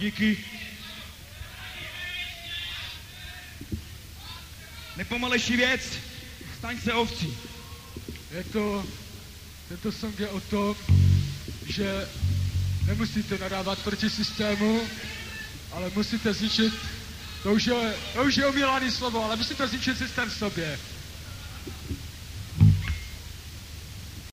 Díky. Nepomalejší věc, staň se ovcí. Je to, tento song je o tom, že nemusíte nadávat proti systému, ale musíte zničit, to už je, to už je omílaný slovo, ale musíte zničit systém v sobě.